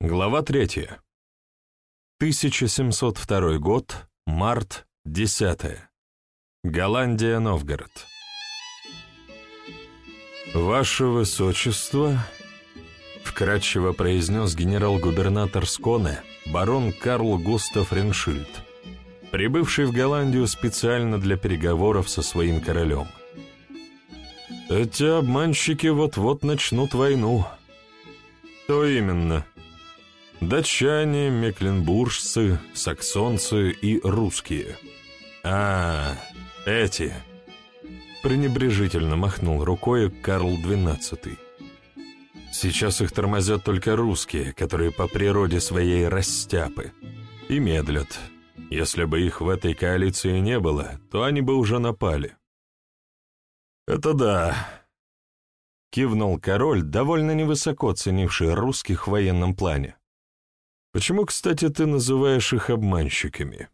Глава 3. 1702 год, март, 10. Голландия, Новгород. «Ваше Высочество», — вкратчиво произнес генерал-губернатор Сконе, барон Карл Густав Реншильд, прибывший в Голландию специально для переговоров со своим королем. «Эти обманщики вот-вот начнут войну». «То именно», Датчане, мекленбуржцы, саксонцы и русские. А, эти. Пренебрежительно махнул рукой Карл XII. Сейчас их тормозят только русские, которые по природе своей растяпы. И медлят. Если бы их в этой коалиции не было, то они бы уже напали. «Это да», — кивнул король, довольно невысоко ценивший русских в военном плане. Почему, кстати, ты называешь их обманщиками?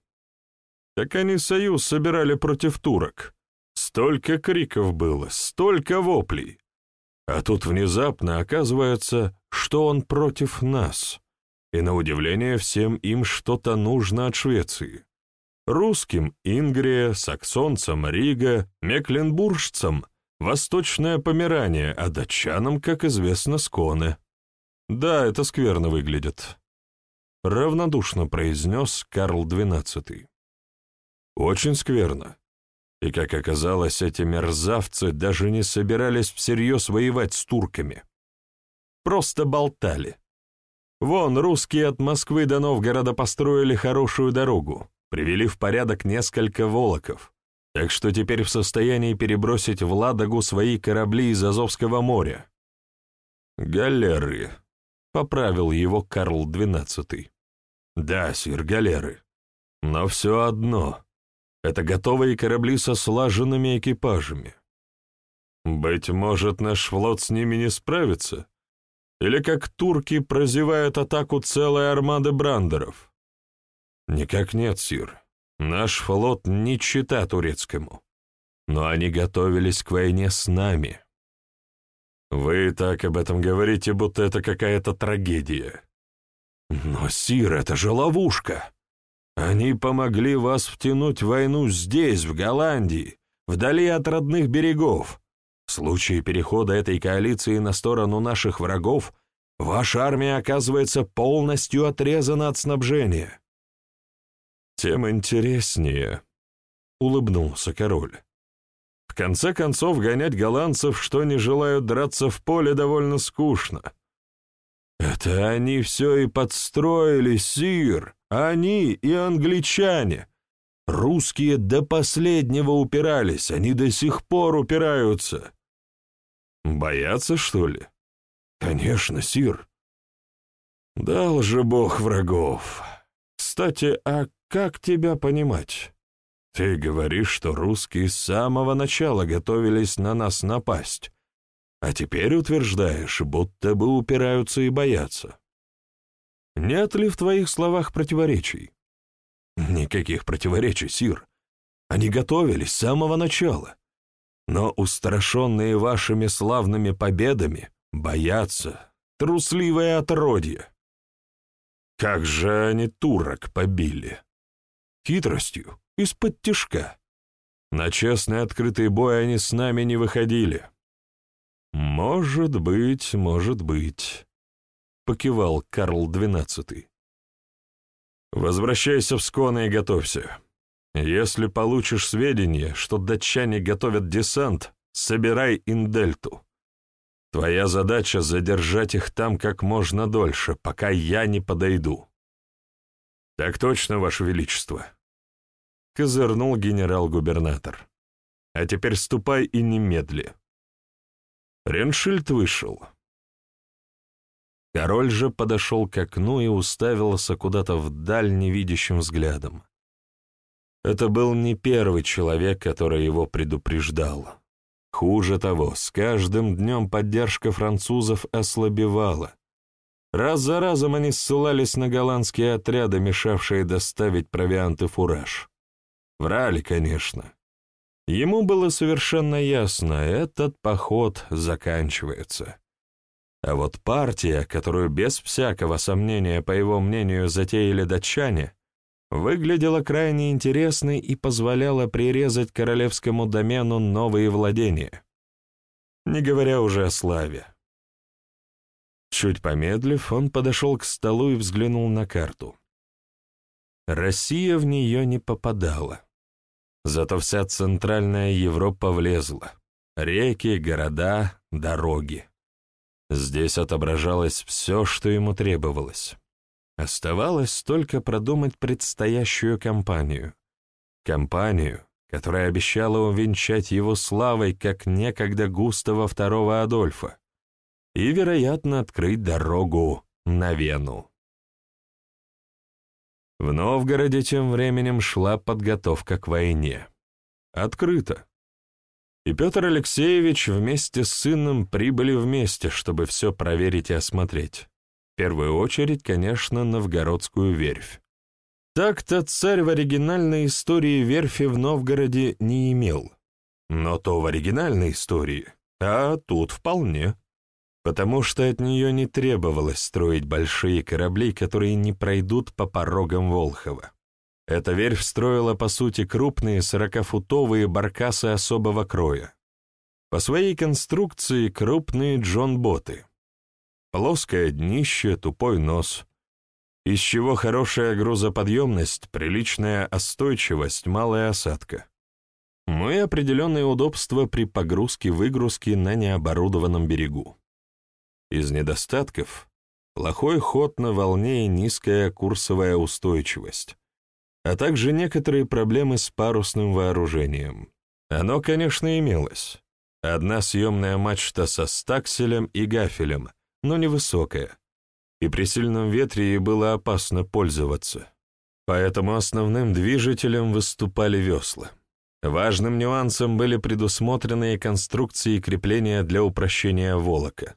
Так они союз собирали против турок. Столько криков было, столько воплей. А тут внезапно оказывается, что он против нас. И на удивление всем им что-то нужно от Швеции. Русским — Ингрия, саксонцам — Рига, мекленбуржцам — Восточное Померание, а датчанам, как известно, Сконы. Да, это скверно выглядит равнодушно произнес Карл XII. Очень скверно. И, как оказалось, эти мерзавцы даже не собирались всерьез воевать с турками. Просто болтали. Вон, русские от Москвы до Новгорода построили хорошую дорогу, привели в порядок несколько волоков, так что теперь в состоянии перебросить в Ладогу свои корабли из Азовского моря. «Галеры», — поправил его Карл XII. Да, сир, галеры. Но все одно. Это готовые корабли со слаженными экипажами. Быть может, наш флот с ними не справится? Или как турки прозевают атаку целой армады брандеров? Никак нет, сир. Наш флот не чита турецкому. Но они готовились к войне с нами. Вы так об этом говорите, будто это какая-то трагедия. Но, Сир, это же ловушка. Они помогли вас втянуть войну здесь, в Голландии, вдали от родных берегов. В случае перехода этой коалиции на сторону наших врагов, ваша армия оказывается полностью отрезана от снабжения. Тем интереснее, — улыбнулся король. В конце концов, гонять голландцев, что не желают драться в поле, довольно скучно. Это они все и подстроили, Сир, они и англичане. Русские до последнего упирались, они до сих пор упираются. Боятся, что ли? Конечно, Сир. Дал же Бог врагов. Кстати, а как тебя понимать? Ты говоришь, что русские с самого начала готовились на нас напасть. А теперь утверждаешь, будто бы упираются и боятся. Нет ли в твоих словах противоречий? Никаких противоречий, Сир. Они готовились с самого начала. Но устрашенные вашими славными победами боятся, трусливое отродье. Как же они турок побили? Хитростью, из-под тишка. На честный открытый бой они с нами не выходили. «Может быть, может быть», — покивал Карл XII. «Возвращайся в Сконы и готовься. Если получишь сведения, что датчане готовят десант, собирай Индельту. Твоя задача — задержать их там как можно дольше, пока я не подойду». «Так точно, Ваше Величество», — козырнул генерал-губернатор. «А теперь ступай и немедли». Реншильд вышел. Король же подошел к окну и уставился куда-то вдаль невидящим взглядом. Это был не первый человек, который его предупреждал. Хуже того, с каждым днем поддержка французов ослабевала. Раз за разом они ссылались на голландские отряды, мешавшие доставить провиант и фураж. Врали, конечно. Ему было совершенно ясно, этот поход заканчивается. А вот партия, которую без всякого сомнения, по его мнению, затеяли датчане, выглядела крайне интересной и позволяла прирезать королевскому домену новые владения. Не говоря уже о славе. Чуть помедлив, он подошел к столу и взглянул на карту. Россия в нее не попадала. Зато вся Центральная Европа влезла. Реки, города, дороги. Здесь отображалось все, что ему требовалось. Оставалось только продумать предстоящую кампанию. Кампанию, которая обещала увенчать его славой, как некогда Густава II Адольфа, и, вероятно, открыть дорогу на Вену. В Новгороде тем временем шла подготовка к войне. Открыто. И Петр Алексеевич вместе с сыном прибыли вместе, чтобы все проверить и осмотреть. В первую очередь, конечно, новгородскую верфь. Так-то царь в оригинальной истории верфи в Новгороде не имел. Но то в оригинальной истории, а тут вполне. Потому что от нее не требовалось строить большие корабли, которые не пройдут по порогам Волхова. Эта верфь строила, по сути, крупные сорокафутовые баркасы особого кроя. По своей конструкции крупные джон-боты. Плоское днище, тупой нос. Из чего хорошая грузоподъемность, приличная остойчивость, малая осадка. Ну и определенные удобства при погрузке-выгрузке на необорудованном берегу. Из недостатков — плохой ход на волне и низкая курсовая устойчивость а также некоторые проблемы с парусным вооружением. Оно, конечно, имелось. Одна съемная мачта со стакселем и гафелем, но невысокая, и при сильном ветре ей было опасно пользоваться. Поэтому основным движителем выступали весла. Важным нюансом были предусмотренные конструкции крепления для упрощения волока.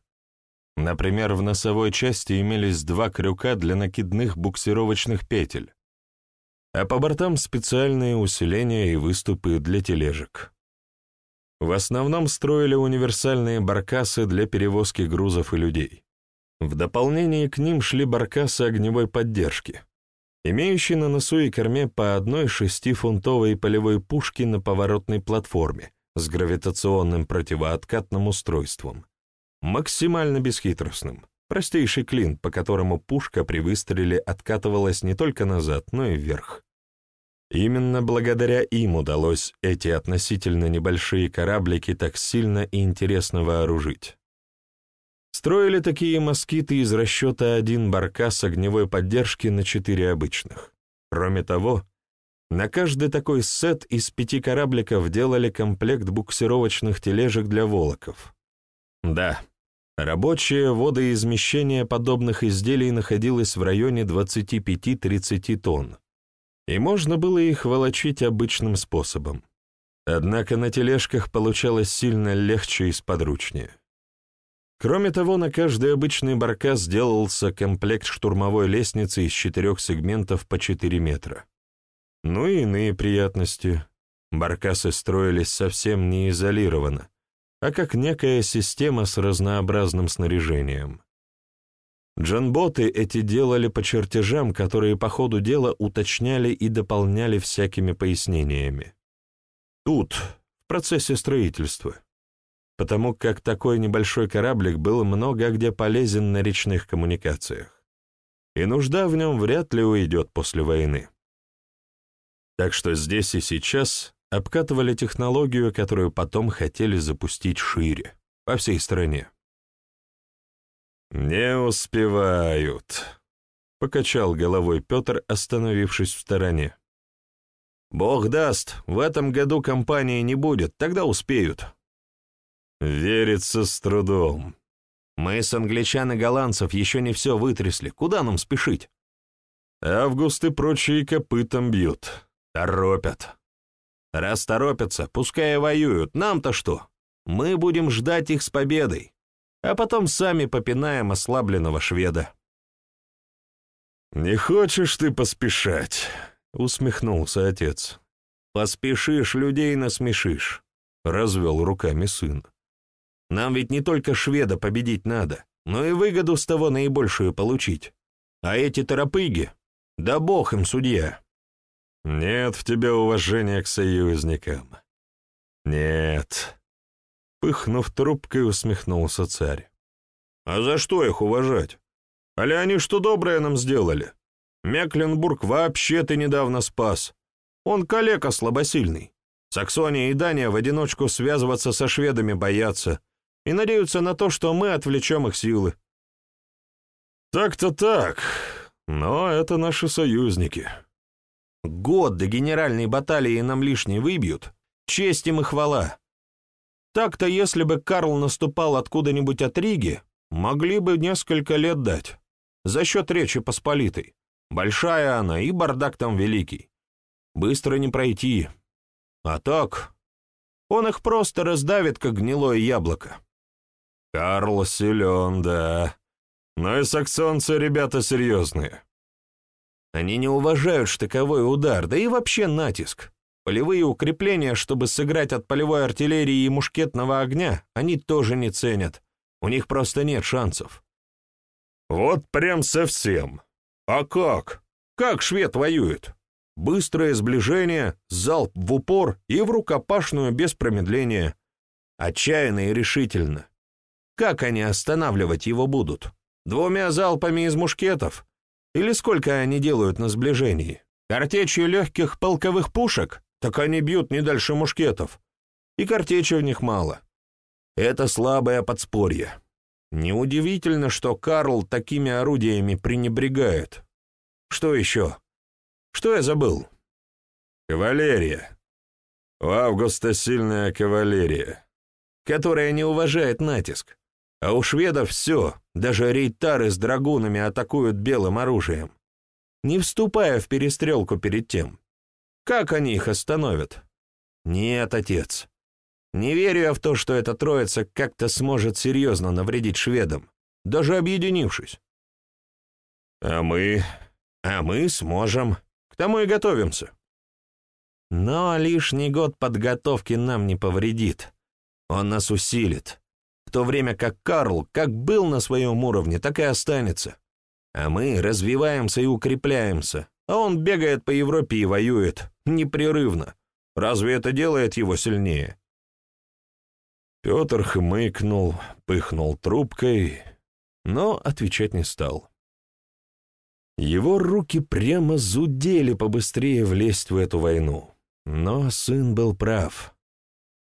Например, в носовой части имелись два крюка для накидных буксировочных петель, а по бортам специальные усиления и выступы для тележек. В основном строили универсальные баркасы для перевозки грузов и людей. В дополнение к ним шли баркасы огневой поддержки, имеющие на носу и корме по одной шестифунтовой полевой пушке на поворотной платформе с гравитационным противооткатным устройством, максимально бесхитростным, простейший клин, по которому пушка при выстреле откатывалась не только назад, но и вверх. Именно благодаря им удалось эти относительно небольшие кораблики так сильно и интересно вооружить. Строили такие москиты из расчета один баркас огневой поддержки на четыре обычных. Кроме того, на каждый такой сет из пяти корабликов делали комплект буксировочных тележек для волоков. Да, рабочее водоизмещение подобных изделий находилось в районе 25-30 тонн, и можно было их волочить обычным способом. Однако на тележках получалось сильно легче и сподручнее. Кроме того, на каждый обычный баркас сделался комплект штурмовой лестницы из четырех сегментов по 4 метра. Ну и иные приятности. Баркасы строились совсем не изолированно, а как некая система с разнообразным снаряжением. Джанботы эти делали по чертежам, которые по ходу дела уточняли и дополняли всякими пояснениями. Тут, в процессе строительства. Потому как такой небольшой кораблик был много где полезен на речных коммуникациях. И нужда в нем вряд ли уйдет после войны. Так что здесь и сейчас обкатывали технологию, которую потом хотели запустить шире, по всей стране. «Не успевают», — покачал головой Петр, остановившись в стороне. «Бог даст, в этом году компании не будет, тогда успеют». «Верится с трудом». «Мы с англичан и голландцев еще не все вытрясли, куда нам спешить?» «Август и прочие копытом бьют, торопят». «Раз торопятся, пускай воюют, нам-то что? Мы будем ждать их с победой» а потом сами попинаем ослабленного шведа. «Не хочешь ты поспешать?» — усмехнулся отец. «Поспешишь, людей насмешишь», — развел руками сын. «Нам ведь не только шведа победить надо, но и выгоду с того наибольшую получить. А эти торопыги, да бог им судья. Нет в тебе уважения к союзникам. Нет. Пыхнув трубкой, усмехнулся царь. А за что их уважать? Али они что доброе нам сделали? Мекленбург вообще ты недавно спас. Он калека слабосильный. Саксония и Дания в одиночку связываться со шведами боятся и надеются на то, что мы отвлечем их силы. Так-то так, но это наши союзники. Год до генеральной баталии нам лишний выбьют, честь им и хвала. Так-то, если бы Карл наступал откуда-нибудь от Риги, могли бы несколько лет дать. За счет Речи Посполитой. Большая она, и бардак там великий. Быстро не пройти. А так, он их просто раздавит, как гнилое яблоко. Карл силен, да. Но и саксонцы ребята серьезные. Они не уважают штыковой удар, да и вообще натиск. Полевые укрепления, чтобы сыграть от полевой артиллерии и мушкетного огня, они тоже не ценят. У них просто нет шансов. Вот прям совсем. А как? Как швед воюет? Быстрое сближение, залп в упор и в рукопашную без промедления. Отчаянно и решительно. Как они останавливать его будут? Двумя залпами из мушкетов? Или сколько они делают на сближении? Картечью легких полковых пушек? Так они бьют не дальше мушкетов. И картечи у них мало. Это слабое подспорье. Неудивительно, что Карл такими орудиями пренебрегает. Что еще? Что я забыл? Кавалерия. У Августа сильная кавалерия. Которая не уважает натиск. А у шведов все, даже рейтары с драгунами атакуют белым оружием, не вступая в перестрелку перед тем. Как они их остановят? Нет, отец. Не верю я в то, что эта троица как-то сможет серьезно навредить шведам, даже объединившись. А мы... А мы сможем тому и готовимся. Но лишний год подготовки нам не повредит. Он нас усилит. В то время как Карл как был на своем уровне, так и останется. А мы развиваемся и укрепляемся, а он бегает по Европе и воюет, непрерывно. Разве это делает его сильнее? Петр хмыкнул, пыхнул трубкой, но отвечать не стал. Его руки прямо зудели побыстрее влезть в эту войну. Но сын был прав.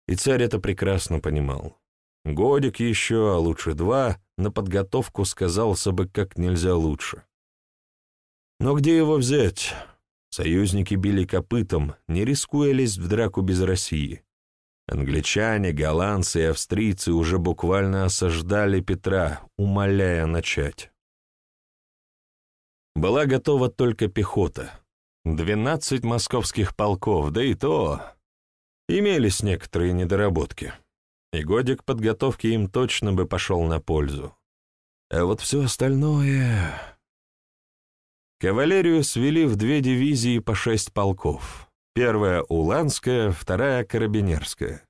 И царь это прекрасно понимал. Годик еще, а лучше два, на подготовку сказался бы как нельзя лучше. Но где его взять? Союзники били копытом, не рискуя лезть в драку без России. Англичане, голландцы и австрийцы уже буквально осаждали Петра, умоляя начать. Была готова только пехота. Двенадцать московских полков, да и то... Имелись некоторые недоработки. И годик подготовки им точно бы пошел на пользу. А вот все остальное... Кавалерию свели в две дивизии по шесть полков. Первая — Уланская, вторая — Карабинерская.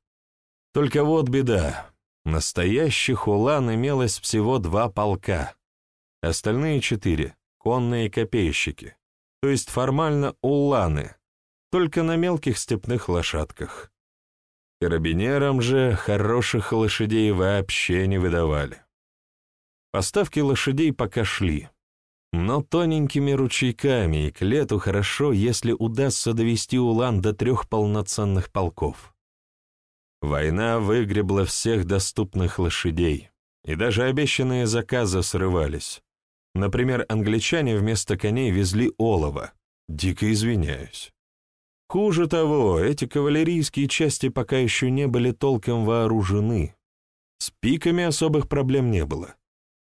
Только вот беда. Настоящих Улан имелось всего два полка. Остальные четыре конные копейщики, то есть формально улланы, только на мелких степных лошадках. Карабинерам же хороших лошадей вообще не выдавали. Поставки лошадей пока шли, но тоненькими ручейками, и к лету хорошо, если удастся довести Улан до трех полноценных полков. Война выгребла всех доступных лошадей, и даже обещанные заказы срывались. Например, англичане вместо коней везли олово. Дико извиняюсь. Хуже того, эти кавалерийские части пока еще не были толком вооружены. С пиками особых проблем не было.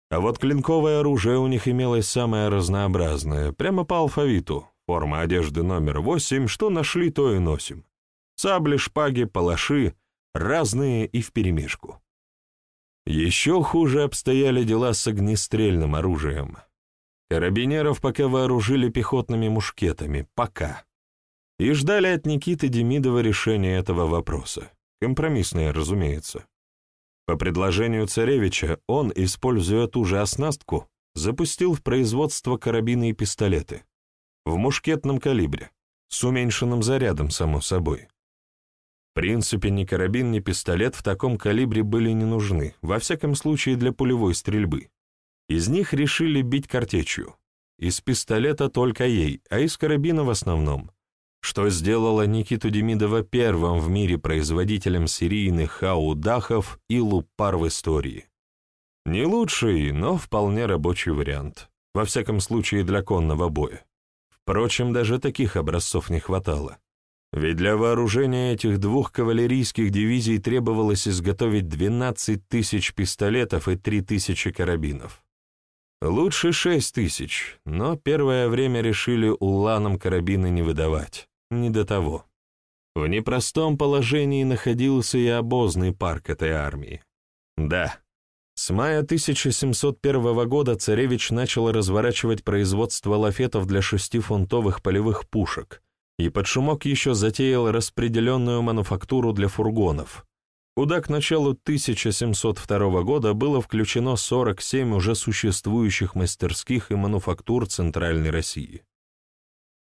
А вот клинковое оружие у них имелось самое разнообразное, прямо по алфавиту. Форма одежды номер восемь, что нашли, то и носим. Сабли, шпаги, палаши, разные и вперемешку. Еще хуже обстояли дела с огнестрельным оружием. Карабинеров пока вооружили пехотными мушкетами, пока. И ждали от Никиты Демидова решения этого вопроса. Компромиссное, разумеется. По предложению царевича он, используя ту же оснастку, запустил в производство карабины и пистолеты. В мушкетном калибре, с уменьшенным зарядом, само собой. В принципе, ни карабин, ни пистолет в таком калибре были не нужны, во всяком случае для пулевой стрельбы. Из них решили бить картечью. Из пистолета только ей, а из карабина в основном, что сделало Никиту Демидова первым в мире производителем серийных аудахов и лупар в истории. Не лучший, но вполне рабочий вариант, во всяком случае для конного боя. Впрочем, даже таких образцов не хватало. Ведь для вооружения этих двух кавалерийских дивизий требовалось изготовить 12 тысяч пистолетов и 3 тысячи карабинов. Лучше 6 тысяч, но первое время решили уланам карабины не выдавать. Не до того. В непростом положении находился и обозный парк этой армии. Да, с мая 1701 года царевич начал разворачивать производство лафетов для шестифунтовых полевых пушек, и под шумок еще затеял распределенную мануфактуру для фургонов, куда к началу 1702 года было включено 47 уже существующих мастерских и мануфактур Центральной России.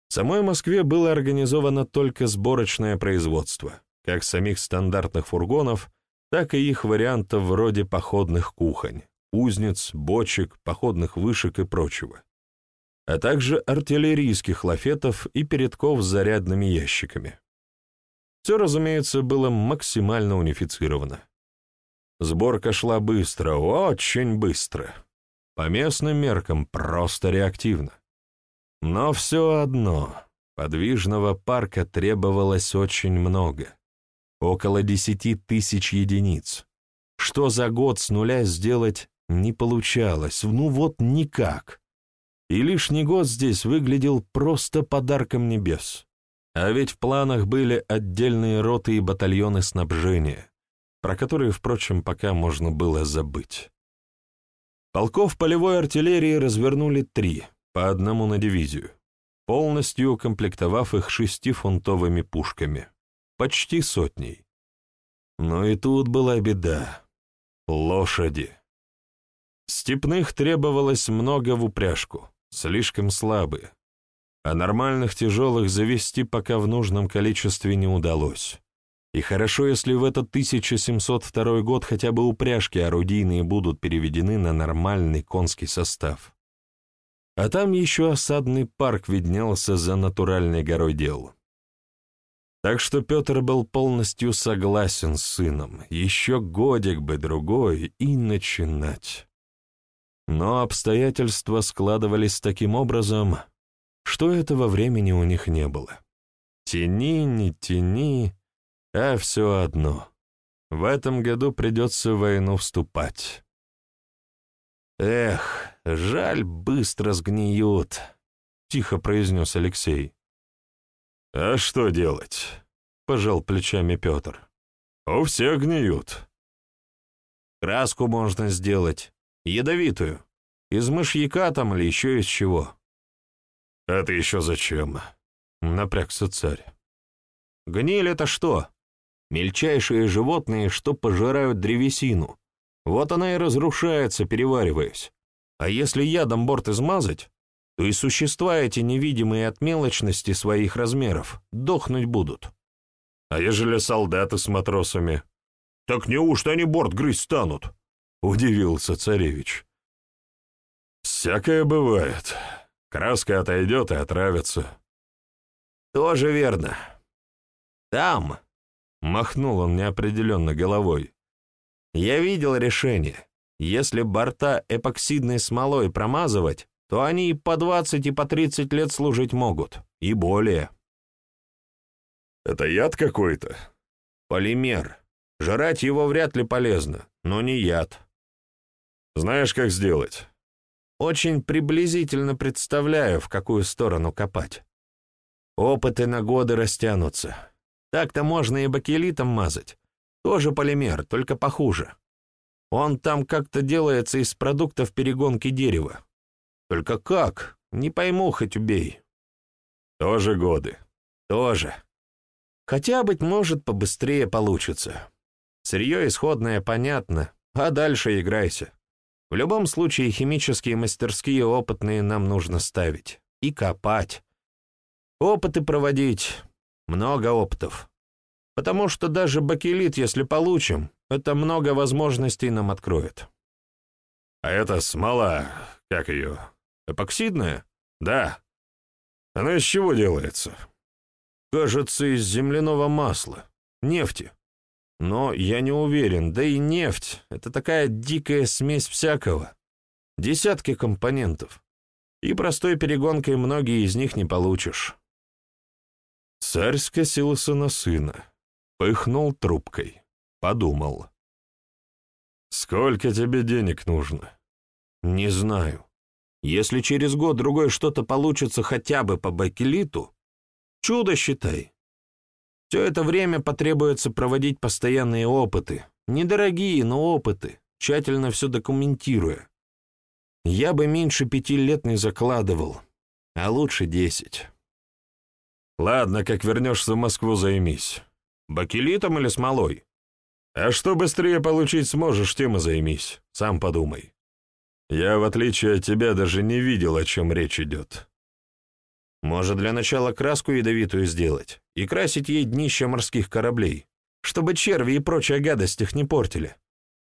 В самой Москве было организовано только сборочное производство, как самих стандартных фургонов, так и их вариантов вроде походных кухонь, узниц, бочек, походных вышек и прочего а также артиллерийских лафетов и передков с зарядными ящиками. Все, разумеется, было максимально унифицировано. Сборка шла быстро, очень быстро. По местным меркам просто реактивно. Но все одно, подвижного парка требовалось очень много. Около десяти тысяч единиц. Что за год с нуля сделать не получалось, ну вот никак и лишний год здесь выглядел просто подарком небес. А ведь в планах были отдельные роты и батальоны снабжения, про которые, впрочем, пока можно было забыть. Полков полевой артиллерии развернули три, по одному на дивизию, полностью укомплектовав их шестифунтовыми пушками, почти сотней. Но и тут была беда — лошади. Степных требовалось много в упряжку, слишком слабые, а нормальных тяжелых завести пока в нужном количестве не удалось. И хорошо, если в этот 1702 год хотя бы упряжки орудийные будут переведены на нормальный конский состав. А там еще осадный парк виднелся за натуральной горой дел. Так что Петр был полностью согласен с сыном, еще годик бы другой и начинать. Но обстоятельства складывались таким образом, что этого времени у них не было. Тяни, не тяни, а все одно. В этом году придется в войну вступать. «Эх, жаль, быстро сгниют», — тихо произнес Алексей. «А что делать?» — пожал плечами Петр. «У всех гниют». «Краску можно сделать, Ядовитую. Из мышьяка там или еще из чего. Это еще зачем? Напрягся царь. Гниль — это что? Мельчайшие животные, что пожирают древесину. Вот она и разрушается, перевариваясь. А если ядом борт измазать, то и существа эти невидимые от мелочности своих размеров дохнуть будут. А ежели солдаты с матросами? Так неужто они борт грызть станут? — удивился царевич. «Всякое бывает. Краска отойдет и отравится». «Тоже верно. Там», — махнул он неопределенно головой, — «я видел решение. Если борта эпоксидной смолой промазывать, то они и по двадцать, и по тридцать лет служить могут, и более». «Это яд какой-то?» «Полимер. Жрать его вряд ли полезно, но не яд». Знаешь, как сделать? Очень приблизительно представляю, в какую сторону копать. Опыты на годы растянутся. Так-то можно и бакелитом мазать. Тоже полимер, только похуже. Он там как-то делается из продуктов перегонки дерева. Только как? Не пойму, хоть убей. Тоже годы. Тоже. Хотя, быть может, побыстрее получится. Сырье исходное понятно, а дальше играйся. В любом случае химические мастерские опытные нам нужно ставить. И копать. Опыты проводить. Много опытов. Потому что даже бакелит, если получим, это много возможностей нам откроет. А это смола, как ее, эпоксидная? Да. Она из чего делается? Кажется, из земляного масла, нефти. Но я не уверен, да и нефть — это такая дикая смесь всякого. Десятки компонентов. И простой перегонкой многие из них не получишь. Царь скосился на сына, пыхнул трубкой, подумал. «Сколько тебе денег нужно?» «Не знаю. Если через год-другой что-то получится хотя бы по бакелиту, чудо считай. Все это время потребуется проводить постоянные опыты. Недорогие, но опыты, тщательно все документируя. Я бы меньше пяти лет не закладывал, а лучше десять. Ладно, как вернешься в Москву, займись. Бакелитом или смолой? А что быстрее получить сможешь, тем и займись. Сам подумай. Я, в отличие от тебя, даже не видел, о чем речь идет. Может, для начала краску ядовитую сделать и красить ей днища морских кораблей, чтобы черви и прочая гадость их не портили.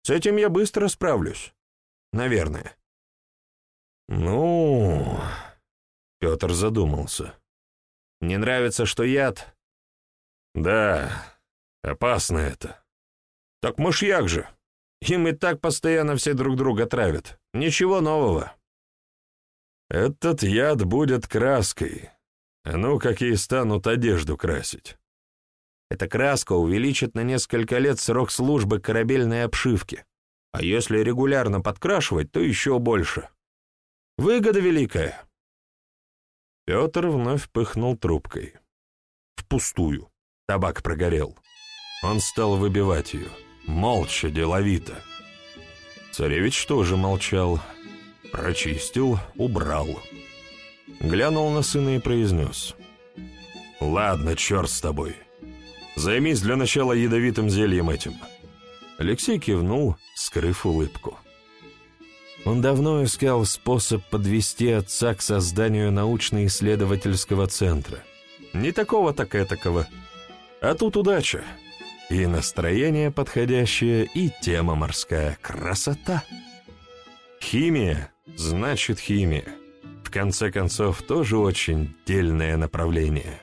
С этим я быстро справлюсь. Наверное. Ну... Петр задумался. Не нравится, что яд? Да, опасно это. Так мышьяк же. Им и так постоянно все друг друга травят. Ничего нового. Этот яд будет краской. А ну, какие станут одежду красить. Эта краска увеличит на несколько лет срок службы корабельной обшивки. А если регулярно подкрашивать, то еще больше. Выгода великая. Петр вновь пыхнул трубкой. Впустую. Табак прогорел. Он стал выбивать ее. Молча, деловито. Царевич тоже молчал. Прочистил, убрал. Глянул на сына и произнес. «Ладно, черт с тобой. Займись для начала ядовитым зельем этим». Алексей кивнул, скрыв улыбку. Он давно искал способ подвести отца к созданию научно-исследовательского центра. Не такого, так этакого. А тут удача. И настроение подходящее, и тема морская. Красота. Химия значит химия. В конце концов, тоже очень дельное направление.